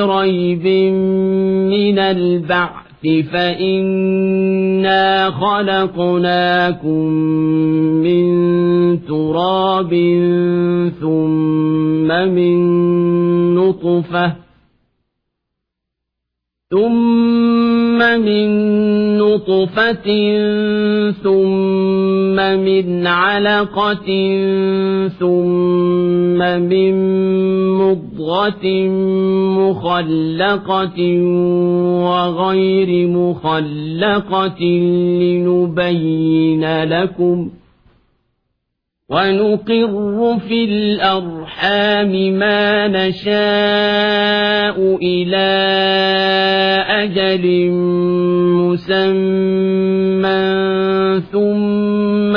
ريب من البعث فإنا خلقناكم من تراب ثم من نطفة ثم من نطفة ثم من علقة ثم من مضغة مخلقة وغير مخلقة لنبين لكم ونقر في الأرحام ما نشاء إلى أجل مسمى ثم